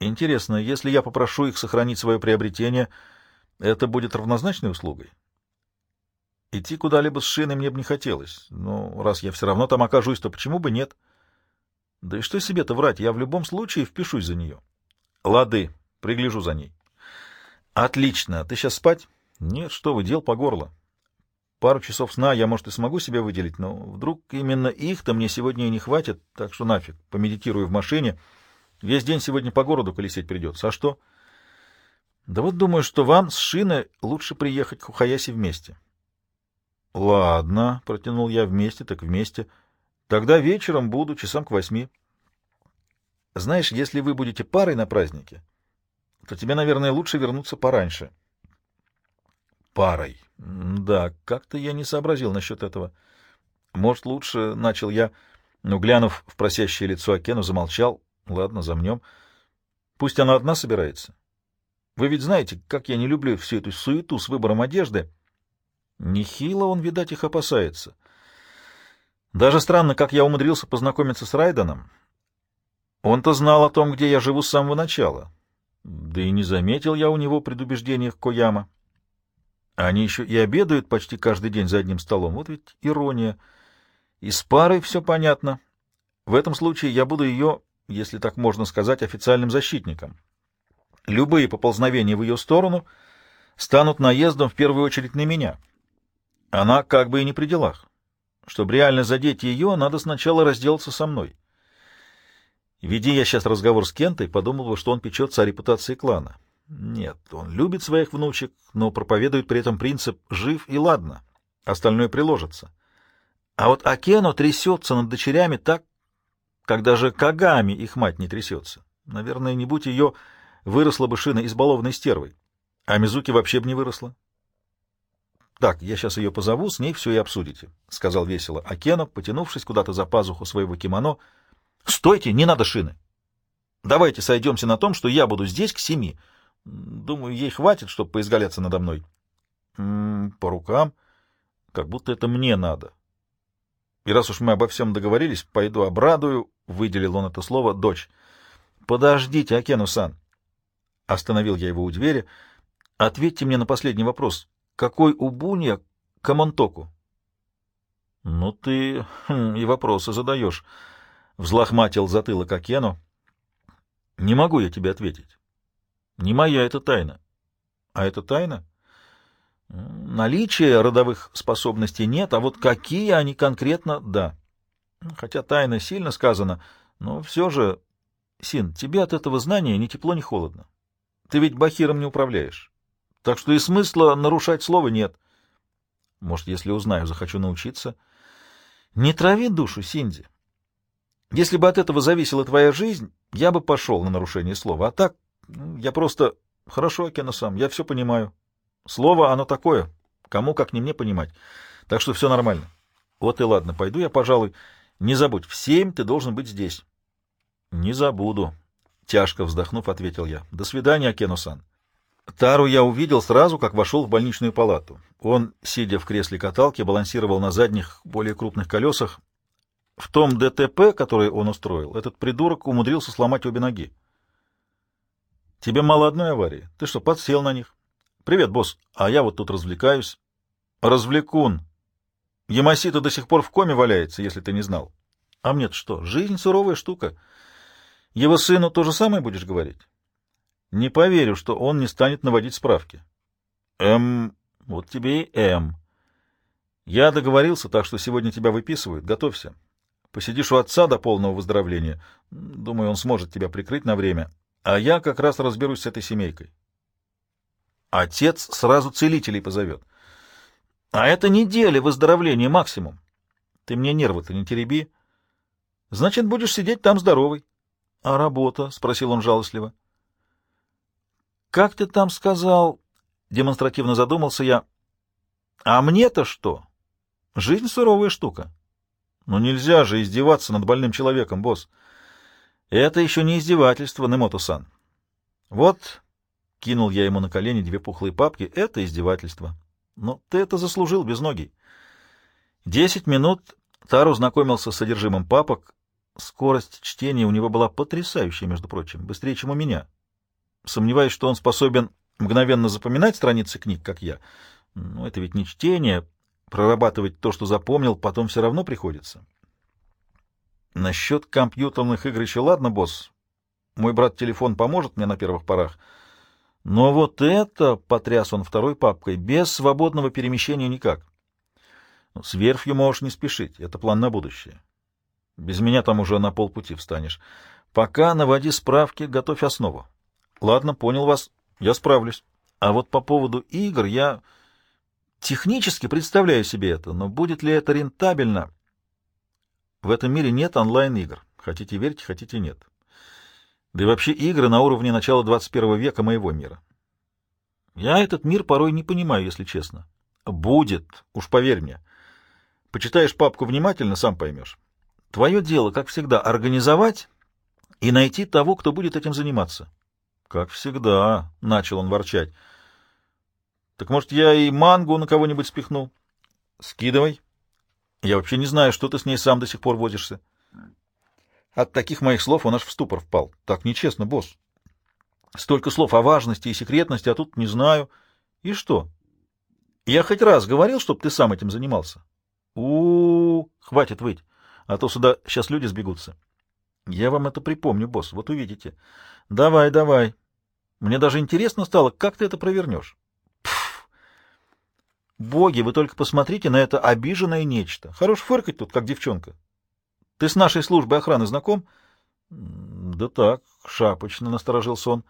Интересно, если я попрошу их сохранить свое приобретение, это будет равнозначной услугой? Идти куда-либо с шиной мне бы не хотелось, но раз я все равно там окажусь, то почему бы нет? Да и что себе-то врать, я в любом случае впишусь за нее. Лады, пригляжу за ней. Отлично, ты сейчас спать? Нет, что вы, дел по горло. Пару часов сна я, может, и смогу себе выделить, но вдруг именно их-то мне сегодня и не хватит, так что нафиг, помедитирую в машине. Весь день сегодня по городу колесить придется. А что? Да вот думаю, что вам с Шиной лучше приехать к Хухаяси вместе. — Ладно, — протянул я, — вместе так вместе. Тогда вечером буду, часам к восьми. Знаешь, если вы будете парой на празднике, то тебе, наверное, лучше вернуться пораньше. — Парой. Да, как-то я не сообразил насчет этого. Может, лучше, — начал я, но, глянув в просящее лицо Акену, замолчал. Ладно, замнем. Пусть она одна собирается. Вы ведь знаете, как я не люблю всю эту суету с выбором одежды. — Нехило он, видать, их опасается. Даже странно, как я умудрился познакомиться с Райденом. Он-то знал о том, где я живу с самого начала. Да и не заметил я у него предубеждения Кояма. Они еще и обедают почти каждый день за одним столом. Вот ведь ирония. И с парой все понятно. В этом случае я буду ее, если так можно сказать, официальным защитником. Любые поползновения в ее сторону станут наездом в первую очередь на меня — она как бы и не при делах. Чтобы реально задеть ее, надо сначала разделаться со мной. Веди я сейчас разговор с Кентой, подумал бы, что он печется о репутации клана. Нет, он любит своих внучек, но проповедует при этом принцип «жив и ладно», остальное приложится. А вот Акену трясется над дочерями так, как даже Кагами их мать не трясется. Наверное, не будь ее, выросла бы шина избалованной стервой. А Мизуки вообще бы не выросла. Так, я сейчас ее позову, с ней все и обсудите, — сказал весело Акена, потянувшись куда-то за пазуху своего кимоно. — Стойте, не надо шины. Давайте сойдемся на том, что я буду здесь к семи. Думаю, ей хватит, чтобы поизгаляться надо мной. По рукам, как будто это мне надо. И раз уж мы обо всем договорились, пойду обрадую, — выделил он это слово, — дочь. — Подождите, Акену-сан. Остановил я его у двери. — Ответьте мне на последний вопрос. Какой у Бунья Камонтоку? — Ну ты хм, и вопросы задаешь, — взлохматил затылок Акену. — Не могу я тебе ответить. Не моя это тайна. А это тайна? Наличие родовых способностей нет, а вот какие они конкретно — да. Хотя тайна сильно сказано, но все же... Син, тебе от этого знания ни тепло, ни холодно. Ты ведь бахиром не управляешь. Так что и смысла нарушать слово нет. Может, если узнаю, захочу научиться. Не трави душу, Синди. Если бы от этого зависела твоя жизнь, я бы пошел на нарушение слова. А так, ну, я просто... Хорошо, Акена-сам, я все понимаю. Слово, оно такое. Кому, как не мне, понимать. Так что все нормально. Вот и ладно, пойду я, пожалуй. Не забудь, в семь ты должен быть здесь. Не забуду. Тяжко вздохнув, ответил я. До свидания, Акену-сан. Тару я увидел сразу, как вошел в больничную палату. Он, сидя в кресле каталки, балансировал на задних, более крупных колесах. В том ДТП, который он устроил, этот придурок умудрился сломать обе ноги. Тебе мало одной аварии. Ты что, подсел на них? Привет, босс. А я вот тут развлекаюсь. Развлекун. Ямасита до сих пор в коме валяется, если ты не знал. А мне-то что, жизнь суровая штука. Его сыну то же самое будешь говорить? Не поверю, что он не станет наводить справки. М, вот тебе и М. Я договорился, так что сегодня тебя выписывают. Готовься. Посидишь у отца до полного выздоровления. Думаю, он сможет тебя прикрыть на время. А я как раз разберусь с этой семейкой. Отец сразу целителей позовет. А это неделя выздоровления максимум. Ты мне нервы-то не тереби. Значит, будешь сидеть там здоровый. — А работа? — спросил он жалостливо. «Как ты там сказал?» — демонстративно задумался я. «А мне-то что? Жизнь суровая штука. Ну нельзя же издеваться над больным человеком, босс. Это еще не издевательство, Немото-сан. Вот, — кинул я ему на колени две пухлые папки, — это издевательство. Но ты это заслужил без ноги. Десять минут Тару знакомился с содержимым папок, Скорость чтения у него была потрясающая, между прочим, быстрее, чем у меня. Сомневаюсь, что он способен мгновенно запоминать страницы книг, как я. Но это ведь не чтение. Прорабатывать то, что запомнил, потом все равно приходится. Насчет компьютерных игр еще ладно, босс. Мой брат телефон поможет мне на первых порах. Но вот это, — потряс он второй папкой, — без свободного перемещения никак. Ну, с верфью можешь не спешить, это план на будущее. Без меня там уже на полпути встанешь. Пока наводи справки, готовь основу. Ладно, понял вас, я справлюсь. А вот по поводу игр я технически представляю себе это, но будет ли это рентабельно? В этом мире нет онлайн-игр. Хотите верьте, хотите нет. Да и вообще игры на уровне начала 21 века моего мира. Я этот мир порой не понимаю, если честно. Будет, уж поверь мне. Почитаешь папку внимательно, сам поймешь. Твое дело, как всегда, организовать и найти того, кто будет этим заниматься. Как всегда, — начал он ворчать. Так может, я и мангу на кого-нибудь спихну? Скидывай. Я вообще не знаю, что ты с ней сам до сих пор возишься. От таких моих слов он аж в ступор впал. Так нечестно, босс. Столько слов о важности и секретности, а тут не знаю. И что? Я хоть раз говорил, чтобы ты сам этим занимался? У, -у, -у хватит выть, а то сюда сейчас люди сбегутся. Я вам это припомню, босс, вот увидите. Давай, давай. Мне даже интересно стало, как ты это провернешь. Пф. Боги, вы только посмотрите на это обиженное нечто. Хорош фыркать тут, как девчонка. Ты с нашей службой охраны знаком? — Да так, шапочно, — насторожился он.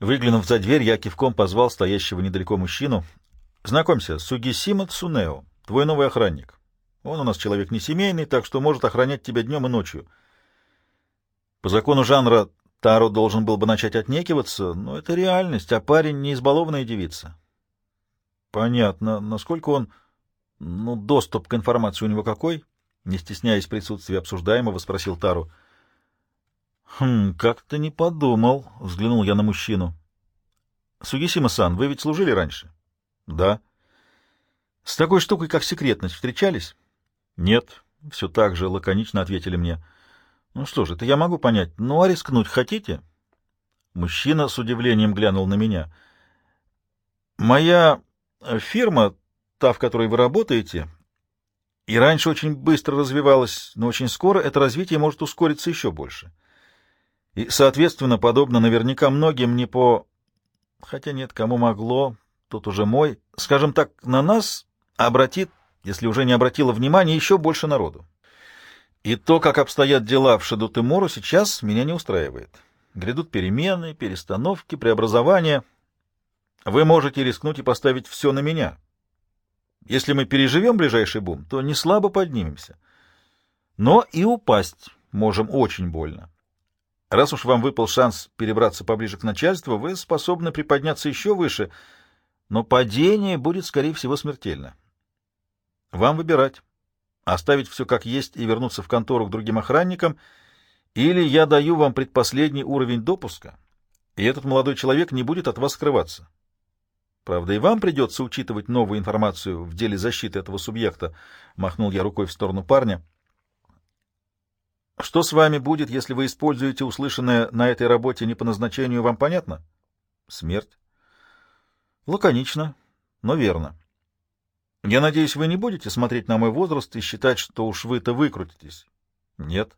Выглянув за дверь, я кивком позвал стоящего недалеко мужчину. — Знакомься, Сугисима Цунео, твой новый охранник. Он у нас человек не семейный, так что может охранять тебя днем и ночью. По закону жанра Таро должен был бы начать отнекиваться, но это реальность, а парень не избалованная девица. — Понятно. Насколько он... Ну, доступ к информации у него какой? — не стесняясь присутствия обсуждаемого, спросил Тару. «Хм, как-то не подумал», — взглянул я на мужчину. «Сугисима-сан, вы ведь служили раньше?» «Да». «С такой штукой, как секретность, встречались?» «Нет», — все так же лаконично ответили мне. «Ну что же, это я могу понять. Ну, а рискнуть хотите?» Мужчина с удивлением глянул на меня. «Моя фирма, та, в которой вы работаете, и раньше очень быстро развивалось, но очень скоро это развитие может ускориться еще больше. И, соответственно, подобно наверняка многим не по... Хотя нет, кому могло, тут уже мой. Скажем так, на нас обратит, если уже не обратило внимания, еще больше народу. И то, как обстоят дела в Шаду-Тимору, сейчас меня не устраивает. Грядут перемены, перестановки, преобразования. Вы можете рискнуть и поставить все на меня, если мы переживем ближайший бум, то не слабо поднимемся. Но и упасть можем очень больно. Раз уж вам выпал шанс перебраться поближе к начальству, вы способны приподняться еще выше, но падение будет, скорее всего, смертельно. Вам выбирать. Оставить все как есть и вернуться в контору к другим охранникам, или я даю вам предпоследний уровень допуска, и этот молодой человек не будет от вас скрываться. Правда, и вам придется учитывать новую информацию в деле защиты этого субъекта, — махнул я рукой в сторону парня. Что с вами будет, если вы используете услышанное на этой работе не по назначению, вам понятно? Смерть. Лаконично, но верно. Я надеюсь, вы не будете смотреть на мой возраст и считать, что уж вы-то выкрутитесь. Нет.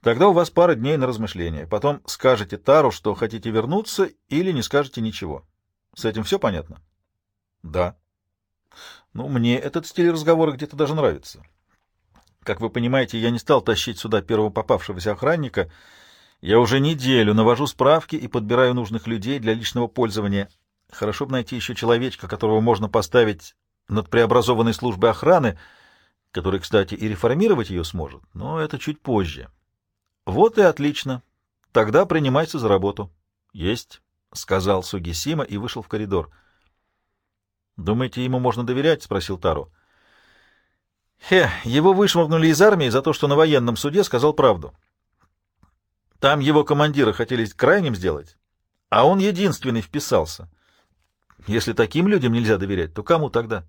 Тогда у вас пара дней на размышление. Потом скажете Тару, что хотите вернуться, или не скажете ничего. С этим все понятно? Да. Ну, мне этот стиль разговора где-то даже нравится. Как вы понимаете, я не стал тащить сюда первого попавшегося охранника. Я уже неделю навожу справки и подбираю нужных людей для личного пользования. Хорошо бы найти еще человечка, которого можно поставить над преобразованной службой охраны, который, кстати, и реформировать ее сможет, но это чуть позже. Вот и отлично. Тогда принимайся за работу. Есть. — сказал Сугисима и вышел в коридор. «Думаете, ему можно доверять?» — спросил Тару. «Хе, его вышвырнули из армии за то, что на военном суде сказал правду. Там его командира хотели крайним сделать, а он единственный вписался. Если таким людям нельзя доверять, то кому тогда?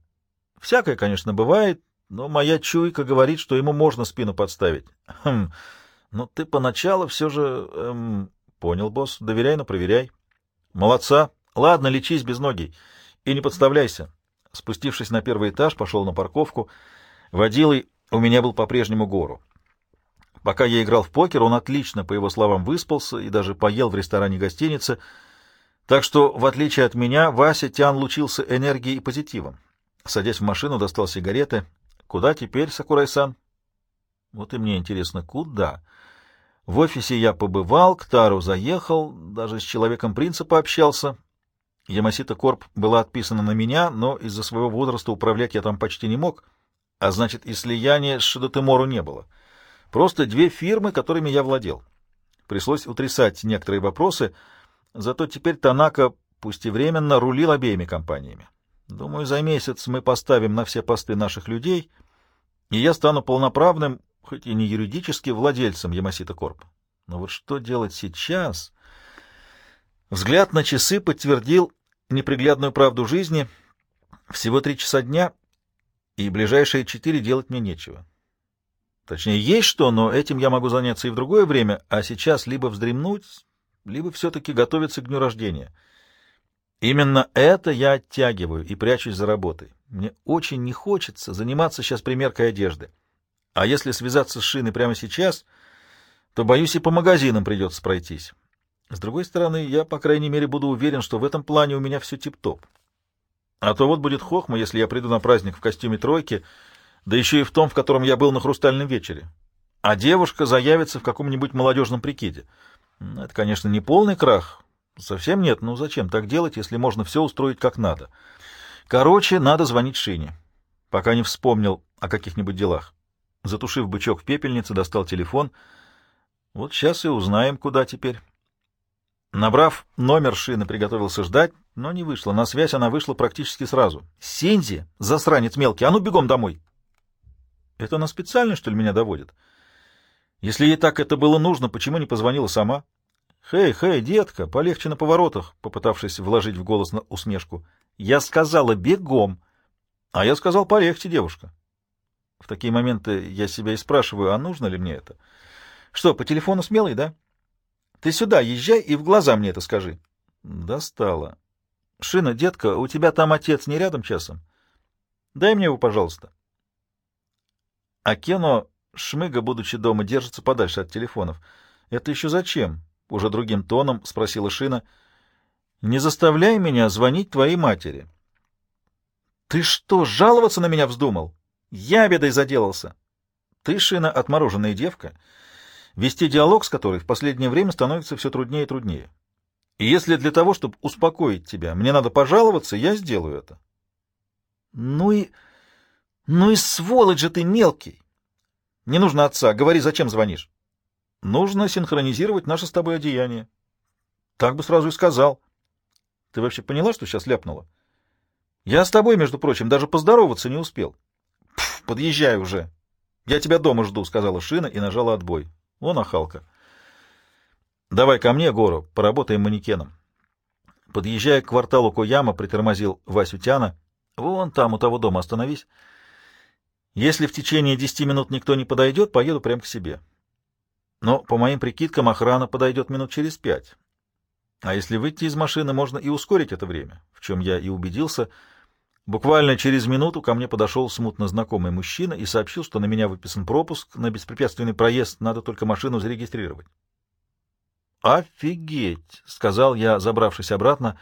Всякое, конечно, бывает, но моя чуйка говорит, что ему можно спину подставить. Хм, ну ты поначалу все же... Эм... Понял, босс. Доверяй, но проверяй. Молодца. Ладно, лечись без ноги. И не подставляйся. Спустившись на первый этаж, пошел на парковку. Водилой у меня был по-прежнему гору. Пока я играл в покер, он отлично, по его словам, выспался и даже поел в ресторане гостиницы, так что, в отличие от меня, Вася Тян лучился энергией и позитивом. Садясь в машину, достал сигареты. «Куда теперь, Сакурай-сан?» «Вот и мне интересно, куда?» В офисе я побывал, к Тару заехал, даже с человеком принца пообщался. Ямасита Корп была отписана на меня, но из-за своего возраста управлять я там почти не мог, а значит и слияния с Шидотемору не было. Просто две фирмы, которыми я владел. Пришлось утрясать некоторые вопросы, зато теперь Танака, пусть и временно, рулил обеими компаниями. Думаю, за месяц мы поставим на все посты наших людей, и я стану полноправным, хоть и не юридически, владельцем Ямасита Корп. Но вот что делать сейчас? Взгляд на часы подтвердил неприглядную правду жизни. Всего три часа дня, и ближайшие четыре делать мне нечего. Точнее, есть что, но этим я могу заняться и в другое время, а сейчас либо вздремнуть, либо все-таки готовиться к дню рождения. Именно это я оттягиваю и прячусь за работой. Мне очень не хочется заниматься сейчас примеркой одежды. А если связаться с шиной прямо сейчас, то, боюсь, и по магазинам придется пройтись. С другой стороны, я, по крайней мере, буду уверен, что в этом плане у меня все тип-топ. А то вот будет хохма, если я приду на праздник в костюме тройки, да еще и в том, в котором я был на хрустальном вечере. А девушка заявится в каком-нибудь молодежном прикиде. Это, конечно, не полный крах. Совсем нет. Ну зачем так делать, если можно все устроить как надо? Короче, надо звонить Шине, пока не вспомнил о каких-нибудь делах. Затушив бычок в пепельнице, достал телефон. Вот сейчас и узнаем, куда теперь. Набрав номер Шины, приготовился ждать, но не вышло. На связь она вышла практически сразу. «Синзи, засранец мелкий, а ну бегом домой!» Это она специально, что ли, меня доводит? Если ей так это было нужно, почему не позвонила сама? «Хей, хей, детка, полегче на поворотах», попытавшись вложить в голос на усмешку. «Я сказала бегом». «А я сказал полегче, девушка». В такие моменты я себя и спрашиваю, а нужно ли мне это? Что, по телефону смелый, да? Ты сюда езжай и в глаза мне это скажи. Достала. Шина, детка, у тебя там отец не рядом часом? Дай мне его, пожалуйста. А Кено, шмыга, будучи дома, держится подальше от телефонов. Это еще зачем? Уже другим тоном спросила Шина. Не заставляй меня звонить твоей матери. Ты что, жаловаться на меня вздумал? Я бедой заделался. Ты, Шина, отмороженная девка, вести диалог с которой в последнее время становится все труднее и труднее. И если для того, чтобы успокоить тебя, мне надо пожаловаться, я сделаю это. Ну и... ну и сволочь же ты мелкий! Не нужно отца. Говори, зачем звонишь? Нужно синхронизировать наше с тобой одеяние. Так бы сразу и сказал. Ты вообще поняла, что сейчас ляпнула? Я с тобой, между прочим, даже поздороваться не успел. — Подъезжай уже. — Я тебя дома жду, — сказала Шина и нажала отбой. Вон охалка. — Давай ко мне, Гору, поработаем манекеном. Подъезжая к кварталу Кояма, притормозил Васю Тяна. — Вон там, у того дома, остановись. Если в течение десяти минут никто не подойдет, поеду прямо к себе. Но, по моим прикидкам, охрана подойдет минут через пять. А если выйти из машины, можно и ускорить это время, в чем я и убедился — Буквально через минуту ко мне подошел смутно знакомый мужчина и сообщил, что на меня выписан пропуск на беспрепятственный проезд, надо только машину зарегистрировать. «Офигеть!» — сказал я, забравшись обратно.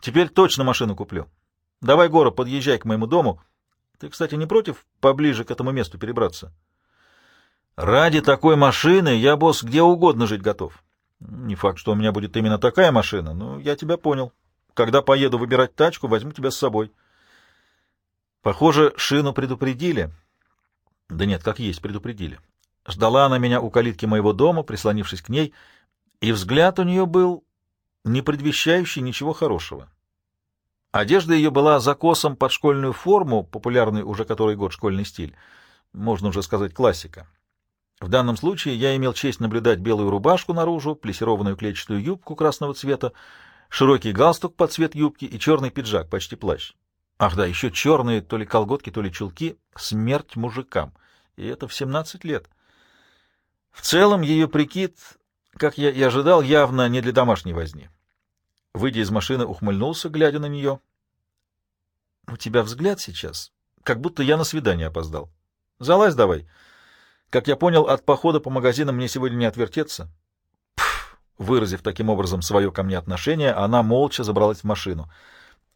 «Теперь точно машину куплю. Давай, Гора, подъезжай к моему дому. Ты, кстати, не против поближе к этому месту перебраться?» «Ради такой машины я, босс, где угодно жить готов. Не факт, что у меня будет именно такая машина, но я тебя понял». Когда поеду выбирать тачку, возьму тебя с собой. Похоже, шину предупредили. Да нет, как есть, предупредили. Ждала она меня у калитки моего дома, прислонившись к ней, и взгляд у нее был не предвещающий ничего хорошего. Одежда ее была закосом под школьную форму, популярный уже который год школьный стиль, можно уже сказать классика. В данном случае я имел честь наблюдать белую рубашку наружу, плесированную клетчатую юбку красного цвета, широкий галстук под цвет юбки и черный пиджак, почти плащ. Ах да, еще черные то ли колготки, то ли чулки. Смерть мужикам. И это в 17 лет. В целом ее прикид, как я и ожидал, явно не для домашней возни. Выйдя из машины, ухмыльнулся, глядя на нее. — У тебя взгляд сейчас, как будто я на свидание опоздал. Залазь давай. Как я понял, от похода по магазинам мне сегодня не отвертеться. Выразив таким образом свое ко мне отношение, она молча забралась в машину.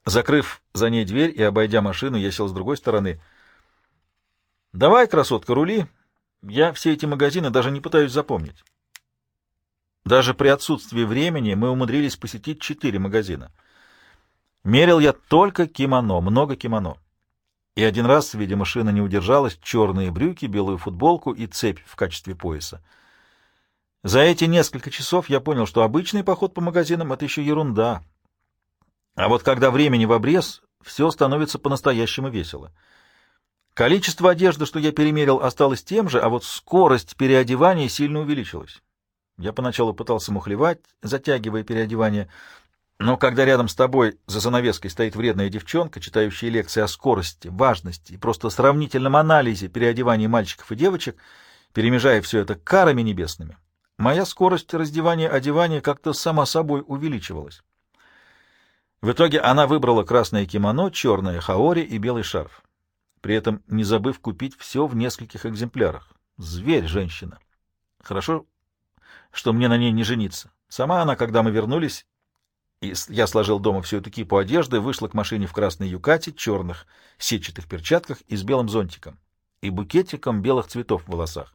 Закрыв за ней дверь и обойдя машину, я сел с другой стороны. — Давай, красотка, рули. Я все эти магазины даже не пытаюсь запомнить. Даже при отсутствии времени мы умудрились посетить четыре магазина. Мерил я только кимоно, много кимоно. И один раз, видимо, шина не удержалась, черные брюки, белую футболку и цепь в качестве пояса. За эти несколько часов я понял, что обычный поход по магазинам — это еще ерунда. А вот когда времени в обрез, все становится по-настоящему весело. Количество одежды, что я перемерил, осталось тем же, а вот скорость переодевания сильно увеличилась. Я поначалу пытался мухлевать, затягивая переодевание, но когда рядом с тобой за занавеской стоит вредная девчонка, читающая лекции о скорости, важности и просто сравнительном анализе переодевания мальчиков и девочек, перемежая все это карами небесными, моя скорость раздевания-одевания как-то сама собой увеличивалась. В итоге она выбрала красное кимоно, черное хаори и белый шарф, при этом не забыв купить все в нескольких экземплярах. Зверь женщина. Хорошо, что мне на ней не жениться. Сама она, когда мы вернулись, и я сложил дома всю эту кипу одежды, вышла к машине в красной юкате, черных сетчатых перчатках и с белым зонтиком, и букетиком белых цветов в волосах.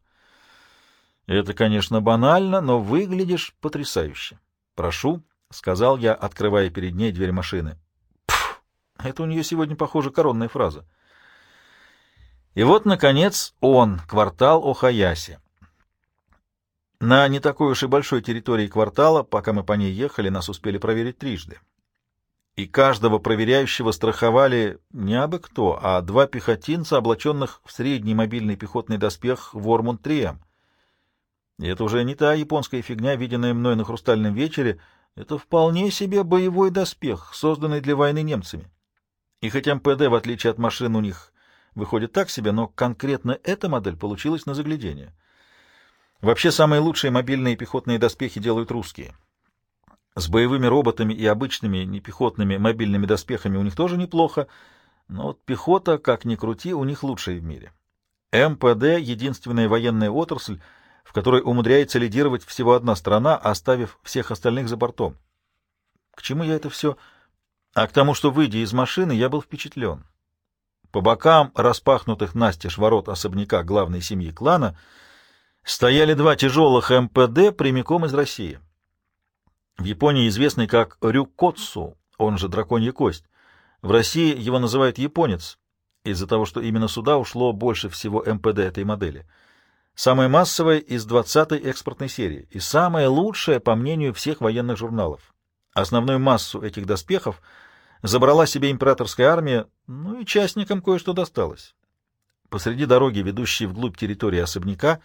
Это, конечно, банально, но выглядишь потрясающе. Прошу, — сказал я, открывая перед ней дверь машины. Пф, это у нее сегодня, похоже, коронная фраза. И вот, наконец, он, квартал Охаяси. На не такой уж и большой территории квартала, пока мы по ней ехали, нас успели проверить трижды. И каждого проверяющего страховали не абы кто, а два пехотинца, облаченных в средний мобильный пехотный доспех Вормунд-3М. И это уже не та японская фигня, виденная мной на «Хрустальном вечере», это вполне себе боевой доспех, созданный для войны немцами. И хотя МПД, в отличие от машин, у них выходит так себе, но конкретно эта модель получилась на заглядение — Вообще самые лучшие мобильные пехотные доспехи делают русские. С боевыми роботами и обычными непехотными мобильными доспехами у них тоже неплохо, но вот пехота, как ни крути, у них лучшая в мире. МПД — единственная военная отрасль, в которой умудряется лидировать всего одна страна, оставив всех остальных за бортом. К чему я это все? А к тому, что, выйдя из машины, я был впечатлен. По бокам распахнутых настежь ворот особняка главной семьи клана — стояли два тяжелых МПД прямиком из России. В Японии известный как рюкотсу, он же драконья кость. В России его называют японец, из-за того, что именно сюда ушло больше всего МПД этой модели. Самая массовая из 20-й экспортной серии и самая лучшая, по мнению всех военных журналов. Основную массу этих доспехов забрала себе императорская армия, ну и частникам кое-что досталось. Посреди дороги, ведущей вглубь территории особняка,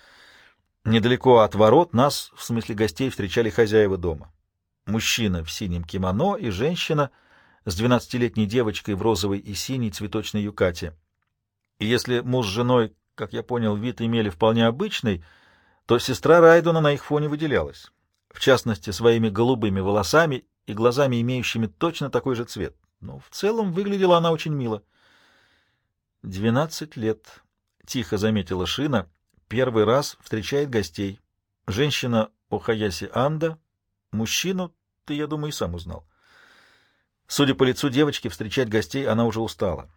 Недалеко от ворот нас, в смысле гостей, встречали хозяева дома. Мужчина в синем кимоно и женщина с двенадцатилетней девочкой в розовой и синей цветочной юкате. И если муж с женой, как я понял, вид имели вполне обычный, то сестра Райдона на их фоне выделялась. В частности, своими голубыми волосами и глазами, имеющими точно такой же цвет. Но в целом выглядела она очень мило. «Двенадцать лет», — тихо заметила Шина, Первый раз встречает гостей. Женщина Охаяси Анда, мужчину ты, я думаю, и сам узнал. Судя по лицу девочки, встречать гостей она уже устала.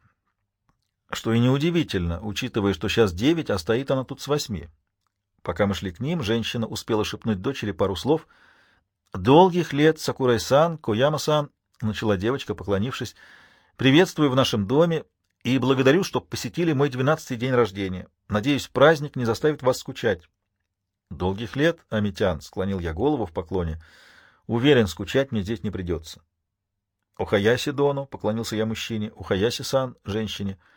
Что и неудивительно, учитывая, что сейчас девять, а стоит она тут с восьми. Пока мы шли к ним, женщина успела шепнуть дочери пару слов. «Долгих лет, Сакурай-сан, Кояма-сан», — начала девочка, поклонившись, — «приветствую в нашем доме и благодарю, что посетили мой двенадцатый день рождения. Надеюсь, праздник не заставит вас скучать. — Долгих лет, Амитян, — склонил я голову в поклоне. — Уверен, скучать мне здесь не придется. — Ухаяси Дону, — поклонился я мужчине, — Ухаяси-сан, — женщине. —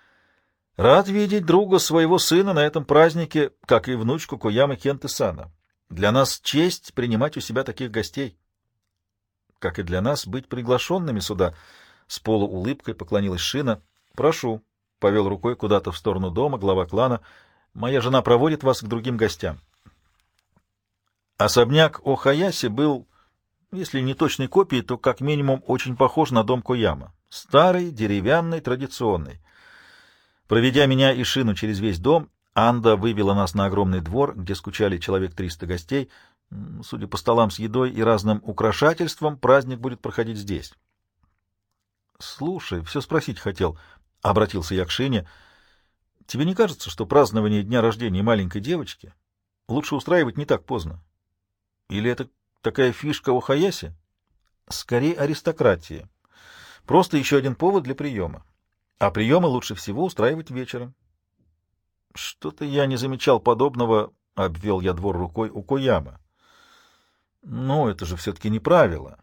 Рад видеть друга своего сына на этом празднике, как и внучку Коямы Кенты-сана. Для нас честь принимать у себя таких гостей. Как и для нас быть приглашенными сюда, — с полуулыбкой поклонилась Шина — Прошу, — повел рукой куда-то в сторону дома глава клана. Моя жена проводит вас к другим гостям. Особняк Охаяси был, если не точной копией, то как минимум очень похож на дом Кояма. Старый, деревянный, традиционный. Проведя меня и Шину через весь дом, Анда вывела нас на огромный двор, где скучали человек триста гостей. Судя по столам с едой и разным украшательствам, праздник будет проходить здесь. — Слушай, все спросить хотел, — обратился я к Шине. — Тебе не кажется, что празднование дня рождения маленькой девочки лучше устраивать не так поздно? Или это такая фишка у Хаяси? Скорее аристократии. Просто еще один повод для приема. А приемы лучше всего устраивать вечером. Что-то я не замечал подобного, — обвел я двор рукой у Кояма. Но это же все-таки не правило.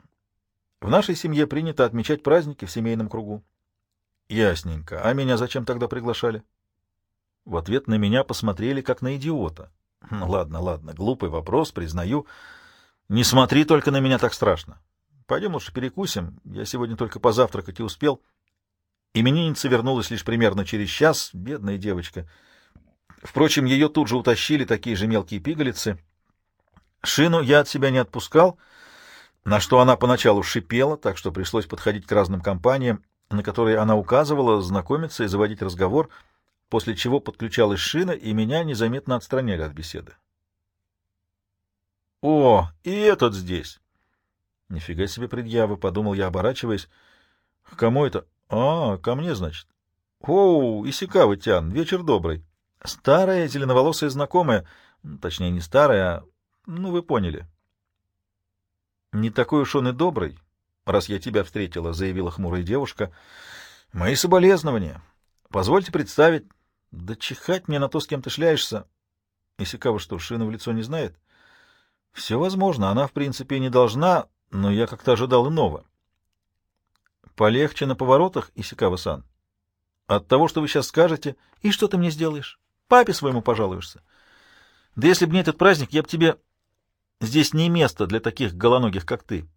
В нашей семье принято отмечать праздники в семейном кругу. Ясненько. А меня зачем тогда приглашали? В ответ на меня посмотрели, как на идиота. Ну, ладно, ладно, глупый вопрос, признаю. Не смотри только на меня так страшно. Пойдем лучше перекусим. Я сегодня только позавтракать и успел. — Именинница вернулась лишь примерно через час, бедная девочка. Впрочем, ее тут же утащили такие же мелкие пигалицы. Шину я от себя не отпускал, на что она поначалу шипела, так что пришлось подходить к разным компаниям, на которые она указывала, знакомиться и заводить разговор, после чего подключалась Шина, и меня незаметно отстраняли от беседы. «О, и этот здесь!» «Нифига себе предъявы», — подумал я, оборачиваясь. «К кому это?» — А, ко мне, значит. — Оу, Исикава Тян, вечер добрый. Старая зеленоволосая знакомая, точнее, не старая, а... Ну, вы поняли. — Не такой уж он и добрый, раз я тебя встретила, — заявила хмурая девушка. — Мои соболезнования. Позвольте представить. Да чихать мне на то, с кем ты шляешься. Исикава что, Шина в лицо не знает? — Все возможно, она, в принципе, не должна, но я как-то ожидал иного. — Полегче на поворотах, Исикава-сан. От того, что вы сейчас скажете, и что ты мне сделаешь? Папе своему пожалуешься. Да если бы не этот праздник, я бы тебе... Здесь не место для таких голоногих, как ты.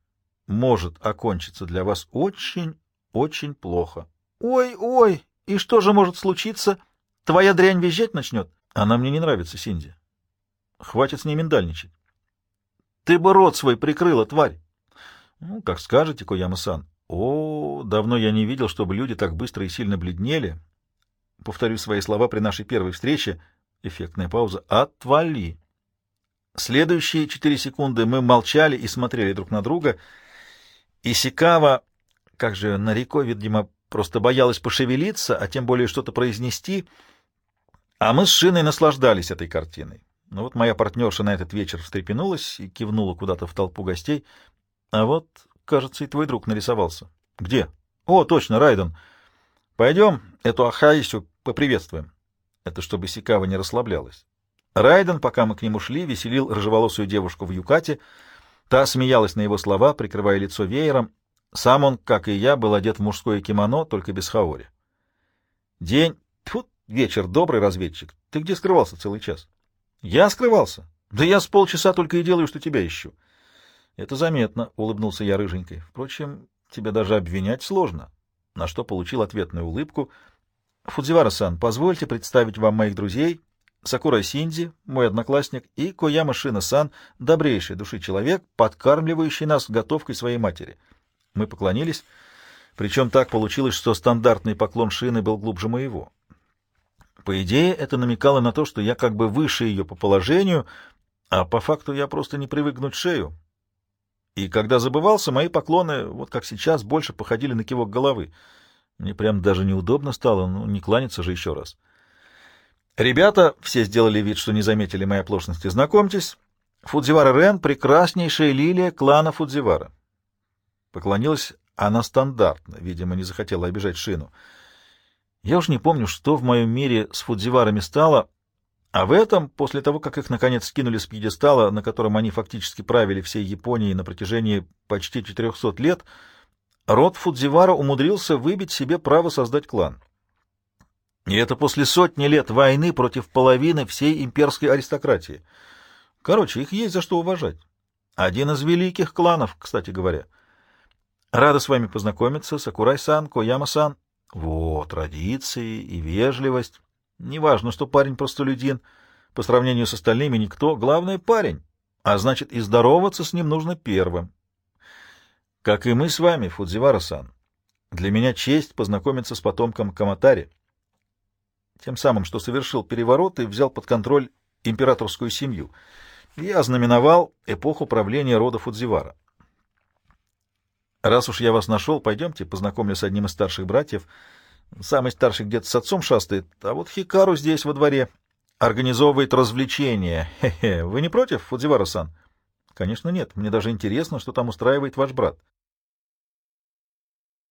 Может окончиться для вас очень, очень плохо. Ой, ой, и что же может случиться? Твоя дрянь визжать начнет? Она мне не нравится, Синди. Хватит с ней миндальничать. Ты бы рот свой прикрыла, тварь. Ну, как скажете, Кояма-сан. О, давно я не видел, чтобы люди так быстро и сильно бледнели. Повторю свои слова при нашей первой встрече. Эффектная пауза. Отвали. Следующие четыре секунды мы молчали и смотрели друг на друга. И Сикава, как же Нарико, видимо, просто боялась пошевелиться, а тем более что-то произнести. А мы с Шиной наслаждались этой картиной. Ну вот моя партнерша на этот вечер встрепенулась и кивнула куда-то в толпу гостей. А вот Кажется, и твой друг нарисовался. Где? О, точно, Райден. Пойдем эту Ахаисю поприветствуем. Это чтобы Сикава не расслаблялась. Райден, пока мы к нему шли, веселил рыжеволосую девушку в юкате. Та смеялась на его слова, прикрывая лицо веером. Сам он, как и я, был одет в мужское кимоно, только без хаори. День... Тьфу, вечер, добрый разведчик. Ты где скрывался целый час? Я скрывался? Да я с полчаса только и делаю, что тебя ищу. Это заметно, — улыбнулся я рыженькой. Впрочем, тебя даже обвинять сложно. На что получил ответную улыбку. Фудзивара-сан, позвольте представить вам моих друзей. Сакура Синди, мой одноклассник, и Кояма Шина-сан, добрейший души человек, подкармливающий нас готовкой своей матери. Мы поклонились, причем так получилось, что стандартный поклон Шины был глубже моего. По идее, это намекало на то, что я как бы выше ее по положению, а по факту я просто не привык гнуть шею, и когда забывался, мои поклоны, вот как сейчас, больше походили на кивок головы. Мне прям даже неудобно стало, ну, не кланяться же еще раз. Ребята все сделали вид, что не заметили моей оплошности. Знакомьтесь, Фудзивара Рен — прекраснейшая лилия клана Фудзивара. Поклонилась она стандартно, видимо, не захотела обижать Шину. Я уж не помню, что в моем мире с Фудзиварами стало, а в этом, после того, как их наконец скинули с пьедестала, на котором они фактически правили всей Японией на протяжении почти 400 лет, род Фудзивара умудрился выбить себе право создать клан. И это после сотни лет войны против половины всей имперской аристократии. Короче, их есть за что уважать. Один из великих кланов, кстати говоря. Рада с вами познакомиться, Сакурай-сан, Кояма-сан. Вот, традиции и вежливость. Неважно, что парень простолюдин, по сравнению с остальными никто. Главное — парень, а значит, и здороваться с ним нужно первым. Как и мы с вами, Фудзивара-сан. Для меня честь познакомиться с потомком Каматари, тем самым, что совершил переворот и взял под контроль императорскую семью. Я ознаменовал эпоху правления рода Фудзивара. Раз уж я вас нашел, пойдемте, познакомлю с одним из старших братьев. Самый старший где-то с отцом шастает, а вот Хикару здесь во дворе. Организовывает развлечения. Хе-хе. Вы не против, Фудзивара-сан? Конечно, нет. Мне даже интересно, что там устраивает ваш брат.